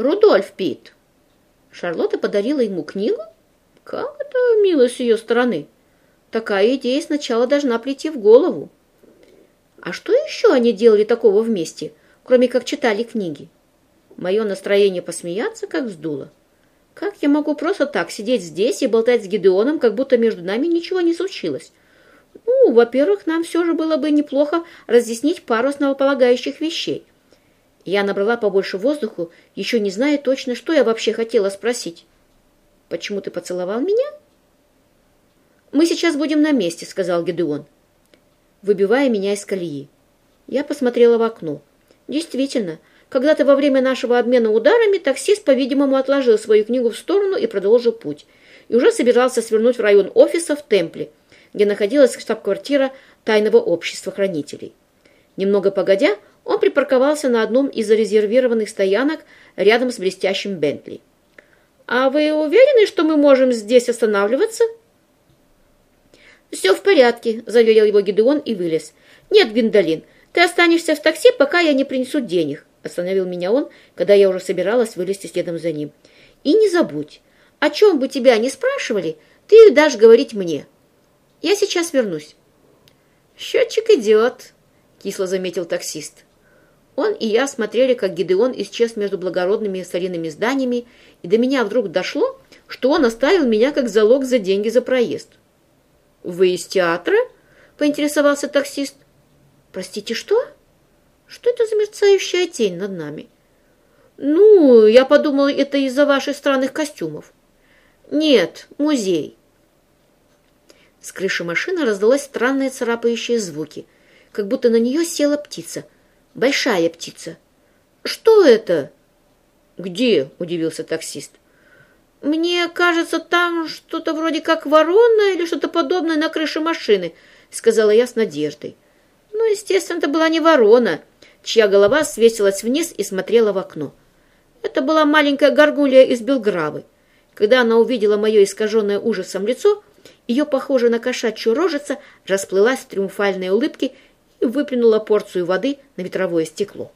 Рудольф Пит. Шарлотта подарила ему книгу? Как это мило с ее стороны. Такая идея сначала должна прийти в голову. А что еще они делали такого вместе, кроме как читали книги? Мое настроение посмеяться как вздуло. Как я могу просто так сидеть здесь и болтать с Гидеоном, как будто между нами ничего не случилось? Ну, во-первых, нам все же было бы неплохо разъяснить пару основополагающих вещей. Я набрала побольше воздуху, еще не зная точно, что я вообще хотела спросить. «Почему ты поцеловал меня?» «Мы сейчас будем на месте», — сказал Гедеон, выбивая меня из колеи. Я посмотрела в окно. Действительно, когда-то во время нашего обмена ударами таксист, по-видимому, отложил свою книгу в сторону и продолжил путь. И уже собирался свернуть в район офиса в Темпле, где находилась штаб-квартира тайного общества хранителей. Немного погодя, он припарковался на одном из зарезервированных стоянок рядом с блестящим Бентли. «А вы уверены, что мы можем здесь останавливаться?» «Все в порядке», — заверил его Гидеон и вылез. «Нет, Гвиндолин, ты останешься в такси, пока я не принесу денег», — остановил меня он, когда я уже собиралась вылезти следом за ним. «И не забудь, о чем бы тебя ни спрашивали, ты дашь говорить мне. Я сейчас вернусь». «Счетчик идет», — кисло заметил таксист. Он и я смотрели, как Гидеон исчез между благородными старинными зданиями, и до меня вдруг дошло, что он оставил меня как залог за деньги за проезд. «Вы из театра?» — поинтересовался таксист. «Простите, что? Что это за мерцающая тень над нами?» «Ну, я подумала, это из-за ваших странных костюмов». «Нет, музей». С крыши машины раздалось странные царапающие звуки, как будто на нее села птица — Большая птица. Что это? Где? Удивился таксист. Мне кажется, там что-то вроде как ворона или что-то подобное на крыше машины, сказала я с надеждой. Ну, естественно, это была не ворона, чья голова свесилась вниз и смотрела в окно. Это была маленькая горгулья из Белгравы. Когда она увидела мое искаженное ужасом лицо, ее, похожая на кошачью рожица, расплылась в триумфальной улыбке и выплюнула порцию воды на ветровое стекло.